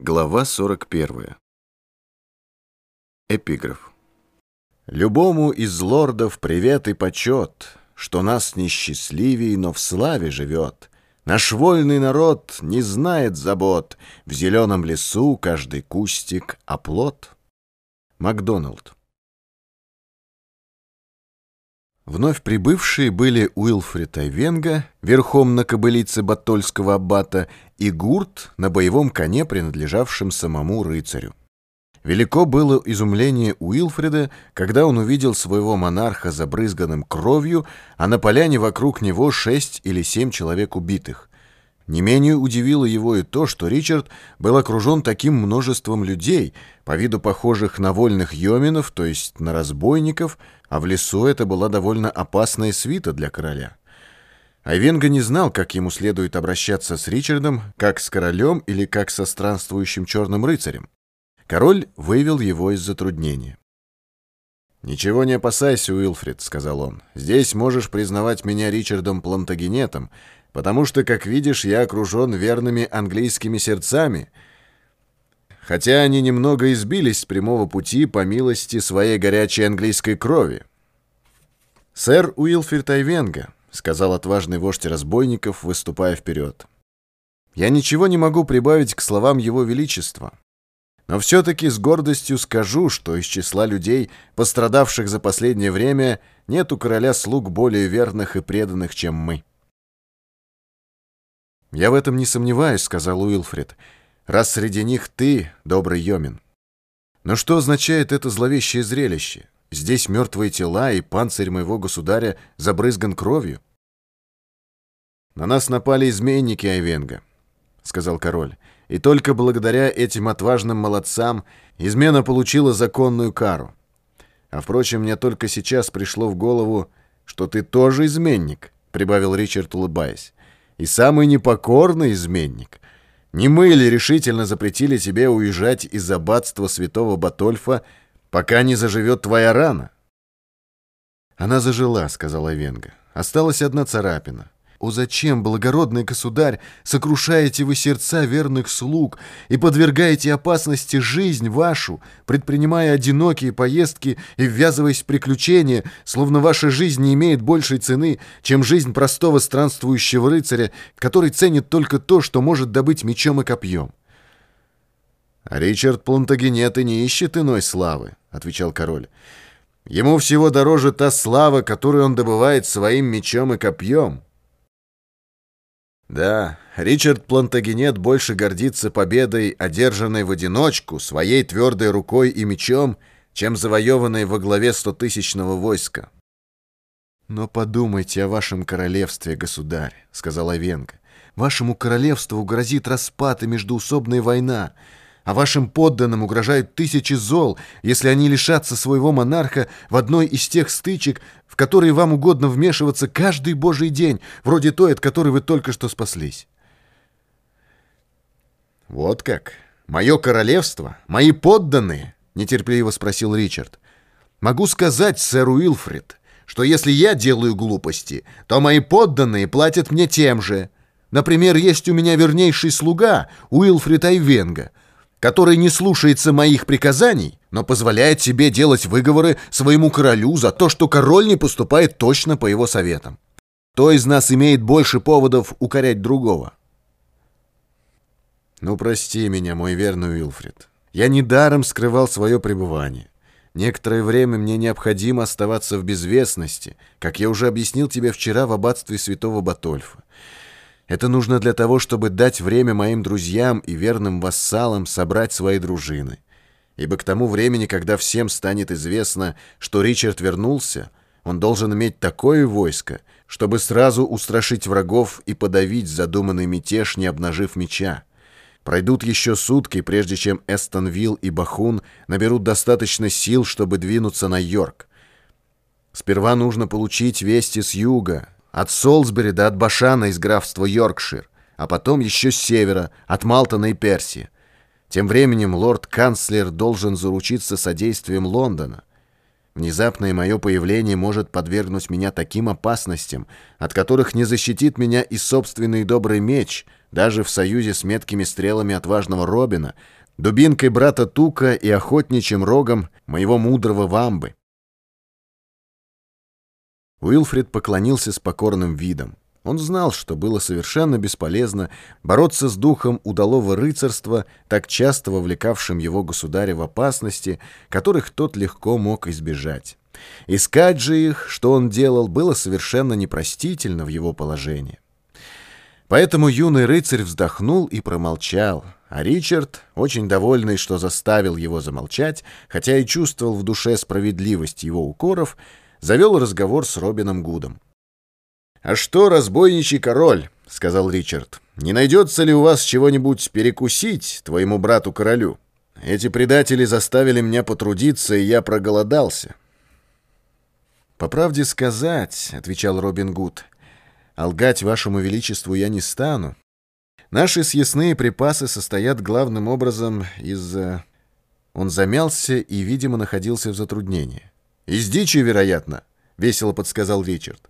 Глава 41. Эпиграф. Любому из лордов привет и почет, Что нас несчастливей, но в славе живет. Наш вольный народ не знает забот, В зеленом лесу каждый кустик — оплот. Макдоналд. Вновь прибывшие были Уилфрид Айвенга, верхом на кобылице Батольского аббата, и Гурт на боевом коне, принадлежавшем самому рыцарю. Велико было изумление Уилфрида, когда он увидел своего монарха забрызганным кровью, а на поляне вокруг него шесть или семь человек убитых. Не менее удивило его и то, что Ричард был окружен таким множеством людей, по виду похожих на вольных йоминов, то есть на разбойников, а в лесу это была довольно опасная свита для короля. Айвенга не знал, как ему следует обращаться с Ричардом, как с королем или как со странствующим черным рыцарем. Король вывел его из затруднения. «Ничего не опасайся, Уилфрид», — сказал он. «Здесь можешь признавать меня Ричардом Плантагенетом, потому что, как видишь, я окружен верными английскими сердцами, хотя они немного избились с прямого пути по милости своей горячей английской крови. «Сэр Уилфрид Айвенга», — сказал отважный вождь разбойников, выступая вперед, — «я ничего не могу прибавить к словам его величества». Но все-таки с гордостью скажу, что из числа людей, пострадавших за последнее время, нет у короля слуг более верных и преданных, чем мы. «Я в этом не сомневаюсь», — сказал Уилфред, «раз среди них ты, добрый Йомин». Но что означает это зловещее зрелище? Здесь мертвые тела, и панцирь моего государя забрызган кровью. «На нас напали изменники Айвенга», — сказал король, «и только благодаря этим отважным молодцам измена получила законную кару. А, впрочем, мне только сейчас пришло в голову, что ты тоже изменник», — прибавил Ричард, улыбаясь и самый непокорный изменник. Не мы ли решительно запретили тебе уезжать из аббатства святого Батольфа, пока не заживет твоя рана?» «Она зажила», — сказала Венга. «Осталась одна царапина». О, зачем, благородный государь, сокрушаете вы сердца верных слуг и подвергаете опасности жизнь вашу, предпринимая одинокие поездки и ввязываясь в приключения, словно ваша жизнь не имеет большей цены, чем жизнь простого странствующего рыцаря, который ценит только то, что может добыть мечом и копьем? «Ричард Плантагенет и не ищет иной славы», — отвечал король. «Ему всего дороже та слава, которую он добывает своим мечом и копьем». Да, Ричард Плантагенет больше гордится победой, одержанной в одиночку, своей твердой рукой и мечом, чем завоеванной во главе стотысячного войска. «Но подумайте о вашем королевстве, государь», — сказала Венка. «Вашему королевству грозит распад и междуусобная война а вашим подданным угрожают тысячи зол, если они лишатся своего монарха в одной из тех стычек, в которые вам угодно вмешиваться каждый божий день, вроде той, от которой вы только что спаслись. «Вот как? Мое королевство? Мои подданные?» — нетерпеливо спросил Ричард. «Могу сказать, сэр Уилфрид, что если я делаю глупости, то мои подданные платят мне тем же. Например, есть у меня вернейший слуга Уилфрид Айвенга — который не слушается моих приказаний, но позволяет себе делать выговоры своему королю за то, что король не поступает точно по его советам. Кто из нас имеет больше поводов укорять другого? Ну, прости меня, мой верный Уилфрид. Я недаром скрывал свое пребывание. Некоторое время мне необходимо оставаться в безвестности, как я уже объяснил тебе вчера в аббатстве святого Батольфа. Это нужно для того, чтобы дать время моим друзьям и верным вассалам собрать свои дружины. Ибо к тому времени, когда всем станет известно, что Ричард вернулся, он должен иметь такое войско, чтобы сразу устрашить врагов и подавить задуманный мятеж, не обнажив меча. Пройдут еще сутки, прежде чем Эстонвилл и Бахун наберут достаточно сил, чтобы двинуться на Йорк. Сперва нужно получить вести с юга, от Солсбери до от Башана из графства Йоркшир, а потом еще с севера, от Малтона и Персии. Тем временем лорд-канцлер должен заручиться содействием Лондона. Внезапное мое появление может подвергнуть меня таким опасностям, от которых не защитит меня и собственный добрый меч, даже в союзе с меткими стрелами отважного Робина, дубинкой брата Тука и охотничьим рогом моего мудрого Вамбы. Уилфрид поклонился с покорным видом. Он знал, что было совершенно бесполезно бороться с духом удалого рыцарства, так часто вовлекавшим его государя в опасности, которых тот легко мог избежать. Искать же их, что он делал, было совершенно непростительно в его положении. Поэтому юный рыцарь вздохнул и промолчал, а Ричард, очень довольный, что заставил его замолчать, хотя и чувствовал в душе справедливость его укоров, завел разговор с Робином Гудом. «А что, разбойничий король?» — сказал Ричард. «Не найдется ли у вас чего-нибудь перекусить твоему брату-королю? Эти предатели заставили меня потрудиться, и я проголодался». «По правде сказать», — отвечал Робин Гуд, — «а лгать вашему величеству я не стану. Наши съестные припасы состоят главным образом из...» э, Он замялся и, видимо, находился в затруднении. «Из дичи, вероятно», — весело подсказал Ричард.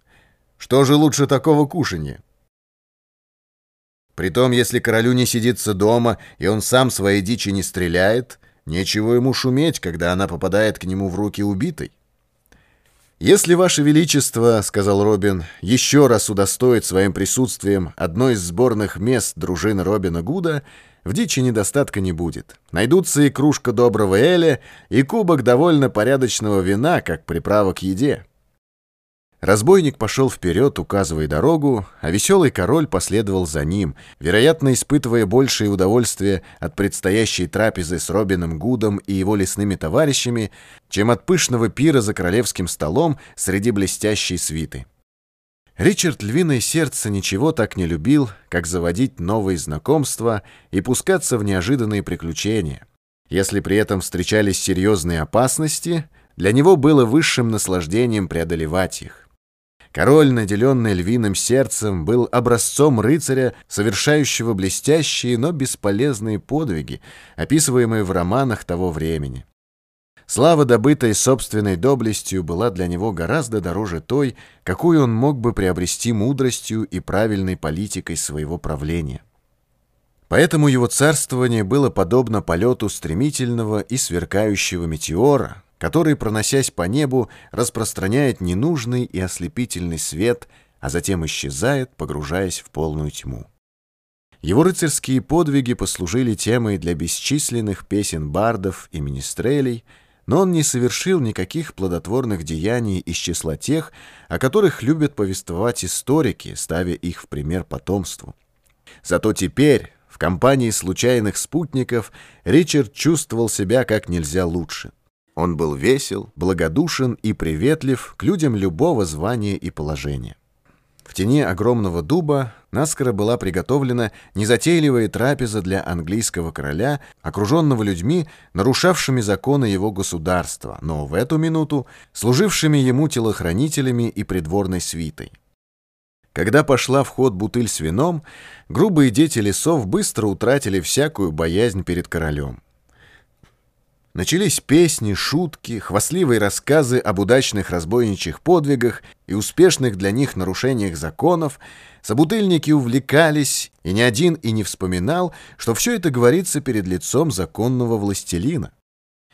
Что же лучше такого кушанья? Притом, если королю не сидится дома, и он сам своей дичи не стреляет, нечего ему шуметь, когда она попадает к нему в руки убитой. «Если, Ваше Величество, — сказал Робин, — еще раз удостоит своим присутствием одной из сборных мест дружины Робина Гуда, в дичи недостатка не будет. Найдутся и кружка доброго эля, и кубок довольно порядочного вина, как приправа к еде». Разбойник пошел вперед, указывая дорогу, а веселый король последовал за ним, вероятно, испытывая большее удовольствие от предстоящей трапезы с Робином Гудом и его лесными товарищами, чем от пышного пира за королевским столом среди блестящей свиты. Ричард Львиное Сердце ничего так не любил, как заводить новые знакомства и пускаться в неожиданные приключения. Если при этом встречались серьезные опасности, для него было высшим наслаждением преодолевать их. Король, наделенный львиным сердцем, был образцом рыцаря, совершающего блестящие, но бесполезные подвиги, описываемые в романах того времени. Слава, добытая собственной доблестью, была для него гораздо дороже той, какую он мог бы приобрести мудростью и правильной политикой своего правления. Поэтому его царствование было подобно полету стремительного и сверкающего метеора, который, проносясь по небу, распространяет ненужный и ослепительный свет, а затем исчезает, погружаясь в полную тьму. Его рыцарские подвиги послужили темой для бесчисленных песен бардов и министрелей, но он не совершил никаких плодотворных деяний из числа тех, о которых любят повествовать историки, ставя их в пример потомству. Зато теперь, в компании случайных спутников, Ричард чувствовал себя как нельзя лучше. Он был весел, благодушен и приветлив к людям любого звания и положения. В тени огромного дуба наскоро была приготовлена незатейливая трапеза для английского короля, окруженного людьми, нарушавшими законы его государства, но в эту минуту служившими ему телохранителями и придворной свитой. Когда пошла в ход бутыль с вином, грубые дети лесов быстро утратили всякую боязнь перед королем. Начались песни, шутки, хвастливые рассказы об удачных разбойничьих подвигах и успешных для них нарушениях законов. Собутыльники увлекались, и ни один и не вспоминал, что все это говорится перед лицом законного властелина.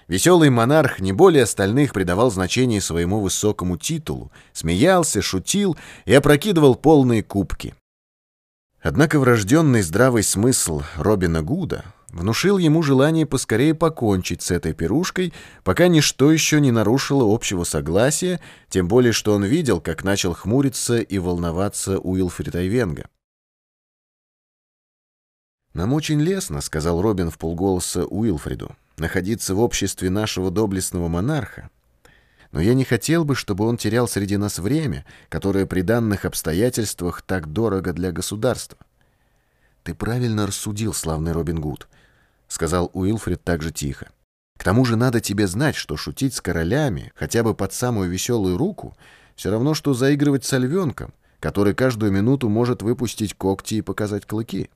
Веселый монарх не более остальных придавал значение своему высокому титулу, смеялся, шутил и опрокидывал полные кубки. Однако врожденный здравый смысл Робина Гуда внушил ему желание поскорее покончить с этой пирушкой, пока ничто еще не нарушило общего согласия, тем более что он видел, как начал хмуриться и волноваться Уилфрид Айвенга. «Нам очень лестно», — сказал Робин в полголоса Уилфриду, «находиться в обществе нашего доблестного монарха. Но я не хотел бы, чтобы он терял среди нас время, которое при данных обстоятельствах так дорого для государства». «Ты правильно рассудил, славный Робин Гуд», — сказал Уилфрид также тихо. «К тому же надо тебе знать, что шутить с королями, хотя бы под самую веселую руку, все равно, что заигрывать с львенком, который каждую минуту может выпустить когти и показать клыки».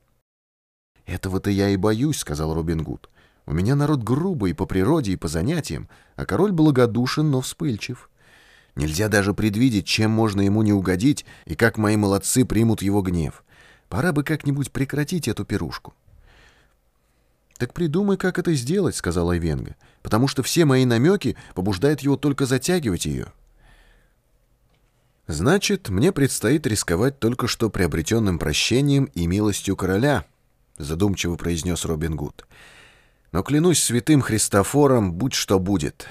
«Этого-то я и боюсь», — сказал Робин Гуд. У меня народ грубый по природе и по занятиям, а король благодушен, но вспыльчив. Нельзя даже предвидеть, чем можно ему не угодить и как мои молодцы примут его гнев. Пора бы как-нибудь прекратить эту пирушку. «Так придумай, как это сделать», — сказала Айвенга, «потому что все мои намеки побуждают его только затягивать ее». «Значит, мне предстоит рисковать только что приобретенным прощением и милостью короля», — задумчиво произнес Робин Гуд. Но клянусь святым Христофором, будь что будет.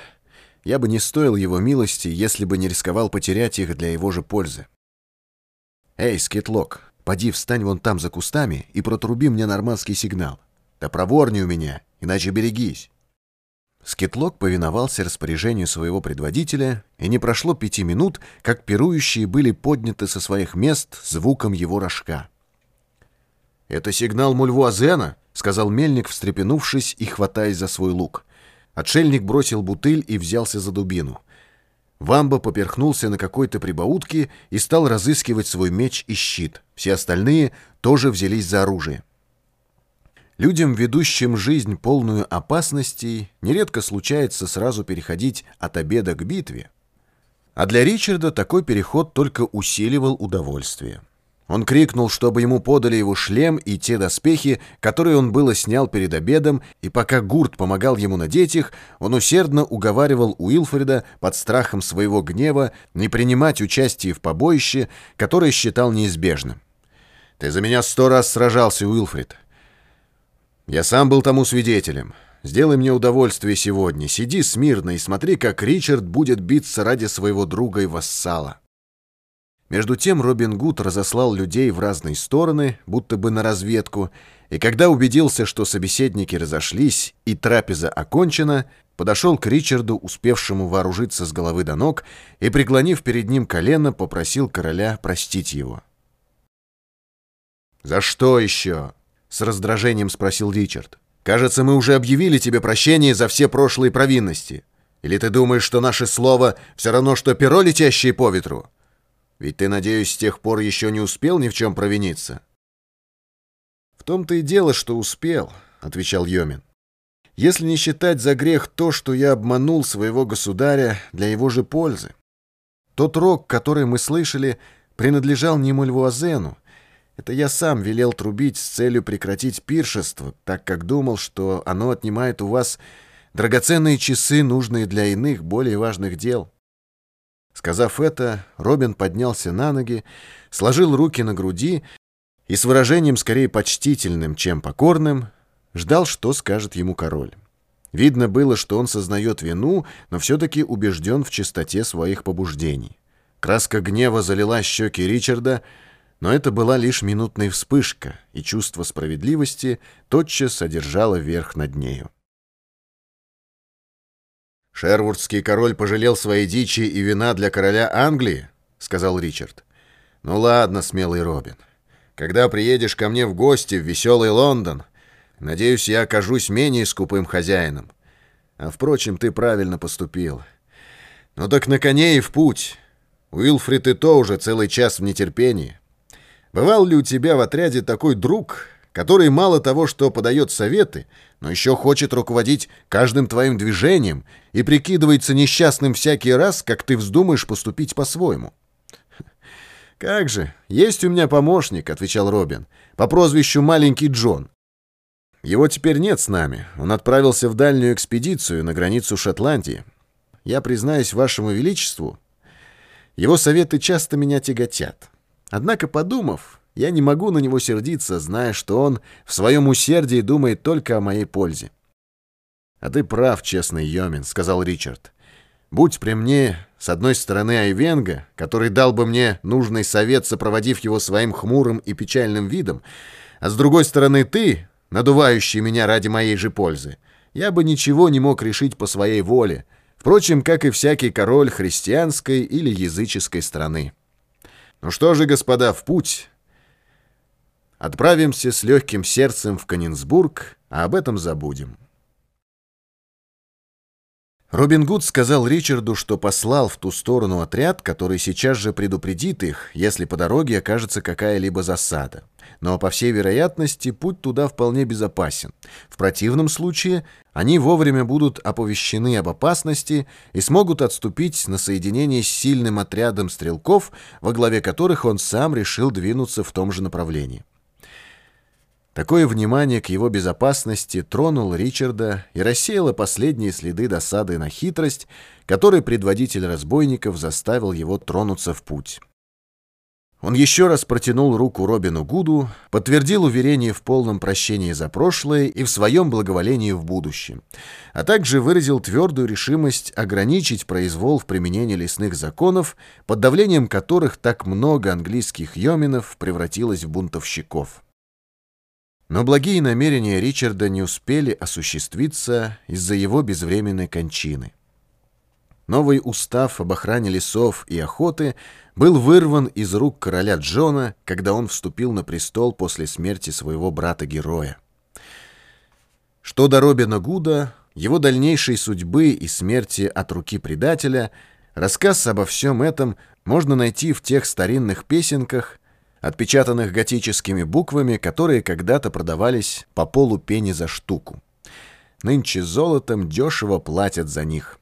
Я бы не стоил его милости, если бы не рисковал потерять их для его же пользы. Эй, Скитлок, поди встань вон там за кустами и протруби мне нормандский сигнал. Да проворней у меня, иначе берегись. Скитлок повиновался распоряжению своего предводителя, и не прошло пяти минут, как пирующие были подняты со своих мест звуком его рожка. «Это сигнал Мульвуазена!» — сказал мельник, встрепенувшись и хватаясь за свой лук. Отшельник бросил бутыль и взялся за дубину. Вамба поперхнулся на какой-то прибаутке и стал разыскивать свой меч и щит. Все остальные тоже взялись за оружие. Людям, ведущим жизнь полную опасностей, нередко случается сразу переходить от обеда к битве. А для Ричарда такой переход только усиливал удовольствие. Он крикнул, чтобы ему подали его шлем и те доспехи, которые он было снял перед обедом, и пока Гурт помогал ему надеть их, он усердно уговаривал Уилфреда под страхом своего гнева не принимать участие в побоище, которое считал неизбежным. «Ты за меня сто раз сражался, Уилфред. Я сам был тому свидетелем. Сделай мне удовольствие сегодня. Сиди смирно и смотри, как Ричард будет биться ради своего друга и вассала». Между тем Робин Гуд разослал людей в разные стороны, будто бы на разведку, и когда убедился, что собеседники разошлись и трапеза окончена, подошел к Ричарду, успевшему вооружиться с головы до ног, и, преклонив перед ним колено, попросил короля простить его. «За что еще?» — с раздражением спросил Ричард. «Кажется, мы уже объявили тебе прощение за все прошлые провинности. Или ты думаешь, что наше слово все равно, что перо, летящее по ветру?» Ведь ты, надеюсь, с тех пор еще не успел ни в чем провиниться?» «В том-то и дело, что успел», — отвечал Йомин. «Если не считать за грех то, что я обманул своего государя для его же пользы. Тот рок, который мы слышали, принадлежал не Мульвуазену. Это я сам велел трубить с целью прекратить пиршество, так как думал, что оно отнимает у вас драгоценные часы, нужные для иных, более важных дел». Сказав это, Робин поднялся на ноги, сложил руки на груди и с выражением скорее почтительным, чем покорным, ждал, что скажет ему король. Видно было, что он сознает вину, но все-таки убежден в чистоте своих побуждений. Краска гнева залила щеки Ричарда, но это была лишь минутная вспышка, и чувство справедливости тотчас одержало верх над нею. «Шервудский король пожалел своей дичи и вина для короля Англии?» — сказал Ричард. «Ну ладно, смелый Робин. Когда приедешь ко мне в гости в веселый Лондон, надеюсь, я окажусь менее скупым хозяином. А, впрочем, ты правильно поступил. Ну так на коне и в путь. Уилфрид и то уже целый час в нетерпении. Бывал ли у тебя в отряде такой друг, который мало того, что подает советы, но еще хочет руководить каждым твоим движением и прикидывается несчастным всякий раз, как ты вздумаешь поступить по-своему. «Как же, есть у меня помощник», — отвечал Робин, — «по прозвищу Маленький Джон. Его теперь нет с нами. Он отправился в дальнюю экспедицию на границу Шотландии. Я признаюсь вашему величеству, его советы часто меня тяготят. Однако, подумав, я не могу на него сердиться, зная, что он в своем усердии думает только о моей пользе. «А ты прав, честный Йомин», — сказал Ричард. «Будь при мне, с одной стороны, Айвенга, который дал бы мне нужный совет, сопроводив его своим хмурым и печальным видом, а с другой стороны ты, надувающий меня ради моей же пользы, я бы ничего не мог решить по своей воле, впрочем, как и всякий король христианской или языческой страны. Ну что же, господа, в путь, Отправимся с легким сердцем в Канинсбург, а об этом забудем. Робин Гуд сказал Ричарду, что послал в ту сторону отряд, который сейчас же предупредит их, если по дороге окажется какая-либо засада. Но, по всей вероятности, путь туда вполне безопасен. В противном случае они вовремя будут оповещены об опасности и смогут отступить на соединение с сильным отрядом стрелков, во главе которых он сам решил двинуться в том же направлении. Такое внимание к его безопасности тронуло Ричарда и рассеяло последние следы досады на хитрость, которой предводитель разбойников заставил его тронуться в путь. Он еще раз протянул руку Робину Гуду, подтвердил уверение в полном прощении за прошлое и в своем благоволении в будущем, а также выразил твердую решимость ограничить произвол в применении лесных законов, под давлением которых так много английских йоминов превратилось в бунтовщиков. Но благие намерения Ричарда не успели осуществиться из-за его безвременной кончины. Новый устав об охране лесов и охоты был вырван из рук короля Джона, когда он вступил на престол после смерти своего брата-героя. Что до Робина Гуда, его дальнейшей судьбы и смерти от руки предателя, рассказ обо всем этом можно найти в тех старинных песенках, отпечатанных готическими буквами, которые когда-то продавались по полу пени за штуку. Нынче золотом дешево платят за них.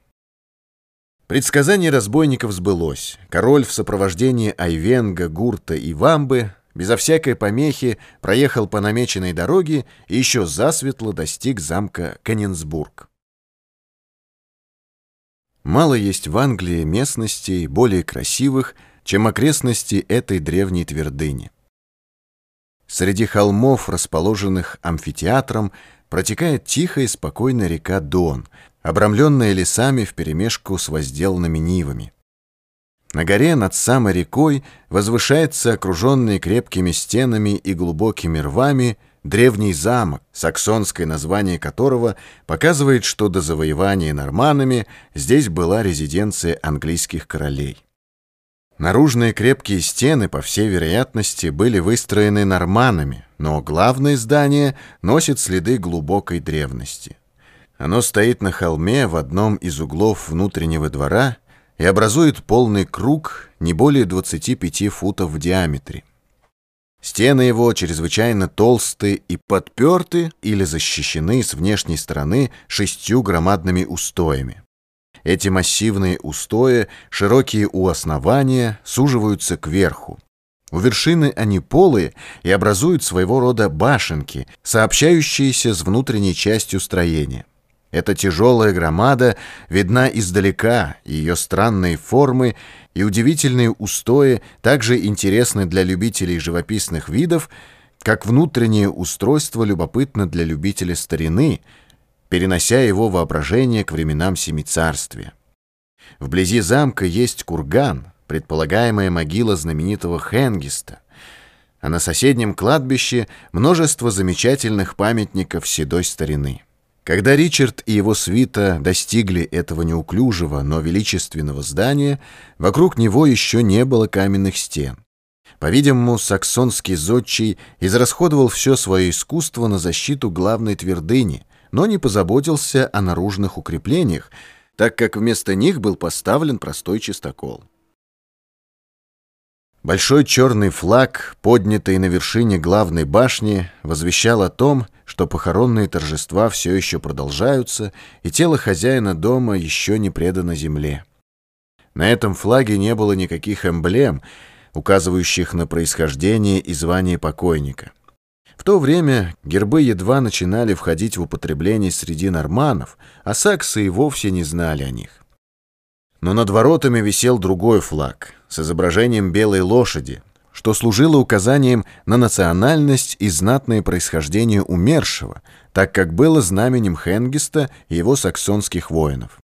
Предсказание разбойников сбылось. Король в сопровождении Айвенга, Гурта и Вамбы безо всякой помехи проехал по намеченной дороге и еще засветло достиг замка Каненсбург. Мало есть в Англии местностей более красивых, чем окрестности этой древней твердыни. Среди холмов, расположенных амфитеатром, протекает тихая и спокойная река Дон, обрамленная лесами вперемешку с возделанными нивами. На горе над самой рекой возвышается окруженный крепкими стенами и глубокими рвами древний замок, саксонское название которого показывает, что до завоевания норманами здесь была резиденция английских королей. Наружные крепкие стены, по всей вероятности, были выстроены норманами, но главное здание носит следы глубокой древности. Оно стоит на холме в одном из углов внутреннего двора и образует полный круг не более 25 футов в диаметре. Стены его чрезвычайно толстые и подперты или защищены с внешней стороны шестью громадными устоями. Эти массивные устои, широкие у основания, суживаются кверху. У вершины они полые и образуют своего рода башенки, сообщающиеся с внутренней частью строения. Эта тяжелая громада видна издалека, ее странные формы и удивительные устои также интересны для любителей живописных видов, как внутреннее устройство любопытно для любителя старины — перенося его воображение к временам Семицарствия. Вблизи замка есть курган, предполагаемая могила знаменитого Хенгиста, а на соседнем кладбище множество замечательных памятников седой старины. Когда Ричард и его свита достигли этого неуклюжего, но величественного здания, вокруг него еще не было каменных стен. По-видимому, саксонский зодчий израсходовал все свое искусство на защиту главной твердыни — но не позаботился о наружных укреплениях, так как вместо них был поставлен простой чистокол. Большой черный флаг, поднятый на вершине главной башни, возвещал о том, что похоронные торжества все еще продолжаются, и тело хозяина дома еще не предано земле. На этом флаге не было никаких эмблем, указывающих на происхождение и звание покойника. В то время гербы едва начинали входить в употребление среди норманов, а саксы и вовсе не знали о них. Но над воротами висел другой флаг с изображением белой лошади, что служило указанием на национальность и знатное происхождение умершего, так как было знаменем Хенгиста и его саксонских воинов.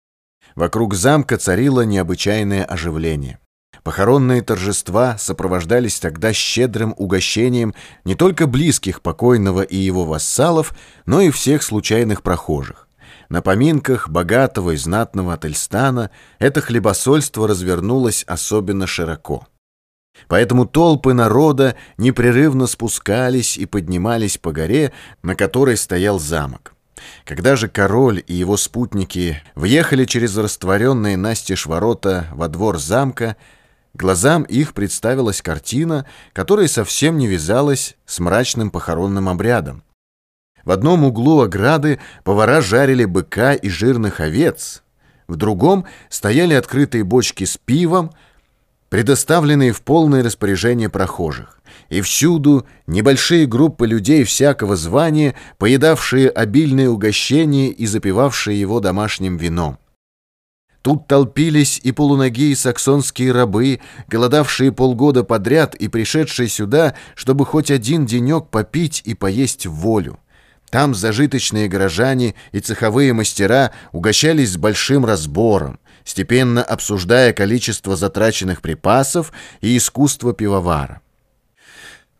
Вокруг замка царило необычайное оживление. Похоронные торжества сопровождались тогда щедрым угощением не только близких покойного и его вассалов, но и всех случайных прохожих. На поминках богатого и знатного Ательстана это хлебосольство развернулось особенно широко. Поэтому толпы народа непрерывно спускались и поднимались по горе, на которой стоял замок. Когда же король и его спутники въехали через растворенные настежь ворота во двор замка, глазам их представилась картина, которая совсем не вязалась с мрачным похоронным обрядом. В одном углу ограды повара жарили быка и жирных овец, в другом стояли открытые бочки с пивом, предоставленные в полное распоряжение прохожих и всюду небольшие группы людей всякого звания, поедавшие обильные угощения и запивавшие его домашним вином. Тут толпились и полуногие саксонские рабы, голодавшие полгода подряд и пришедшие сюда, чтобы хоть один денек попить и поесть в волю. Там зажиточные горожане и цеховые мастера угощались с большим разбором, степенно обсуждая количество затраченных припасов и искусство пивовара.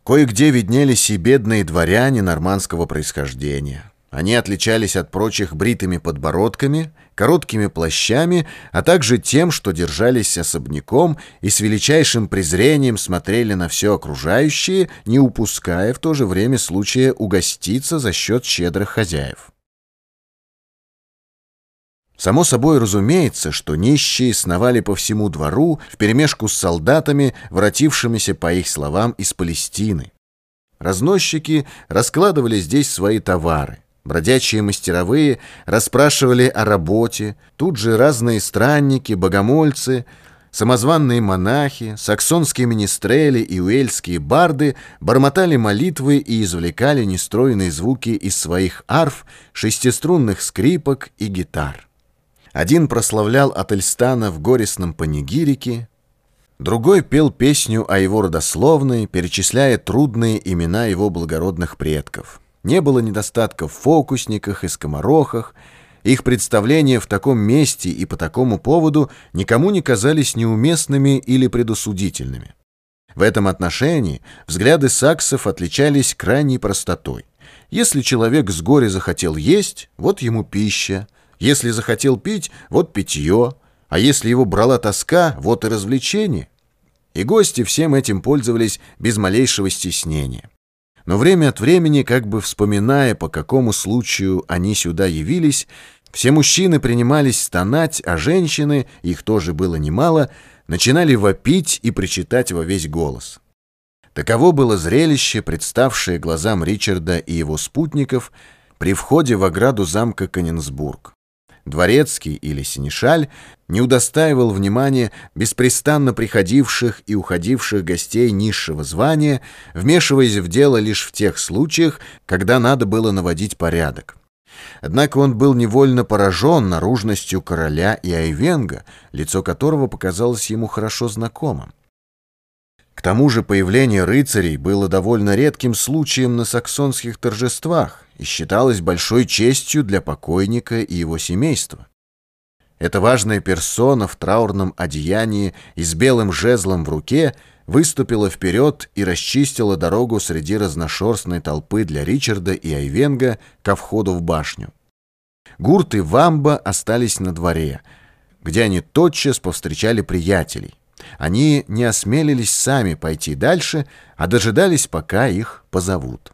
Кое-где виднелись и бедные дворяне нормандского происхождения. Они отличались от прочих бритыми подбородками, короткими плащами, а также тем, что держались особняком и с величайшим презрением смотрели на все окружающее, не упуская в то же время случая угоститься за счет щедрых хозяев. Само собой разумеется, что нищие сновали по всему двору вперемешку с солдатами, воротившимися, по их словам, из Палестины. Разносчики раскладывали здесь свои товары. Бродячие мастеровые расспрашивали о работе, тут же разные странники, богомольцы, самозванные монахи, саксонские министрели и уэльские барды бормотали молитвы и извлекали нестройные звуки из своих арф, шестиструнных скрипок и гитар. Один прославлял Ательстана в горестном панигирике, другой пел песню о его родословной, перечисляя трудные имена его благородных предков. Не было недостатков в фокусниках и скоморохах, их представления в таком месте и по такому поводу никому не казались неуместными или предусудительными. В этом отношении взгляды саксов отличались крайней простотой. Если человек с горя захотел есть, вот ему пища – если захотел пить, вот питье, а если его брала тоска, вот и развлечение. И гости всем этим пользовались без малейшего стеснения. Но время от времени, как бы вспоминая, по какому случаю они сюда явились, все мужчины принимались стонать, а женщины, их тоже было немало, начинали вопить и причитать во весь голос. Таково было зрелище, представшее глазам Ричарда и его спутников при входе в ограду замка Коненсбург. Дворецкий или Синишаль не удостаивал внимания беспрестанно приходивших и уходивших гостей низшего звания, вмешиваясь в дело лишь в тех случаях, когда надо было наводить порядок. Однако он был невольно поражен наружностью короля и Айвенга, лицо которого показалось ему хорошо знакомым. К тому же появление рыцарей было довольно редким случаем на саксонских торжествах и считалось большой честью для покойника и его семейства. Эта важная персона в траурном одеянии и с белым жезлом в руке выступила вперед и расчистила дорогу среди разношерстной толпы для Ричарда и Айвенга ко входу в башню. Гурт и Вамба остались на дворе, где они тотчас повстречали приятелей. Они не осмелились сами пойти дальше, а дожидались, пока их позовут.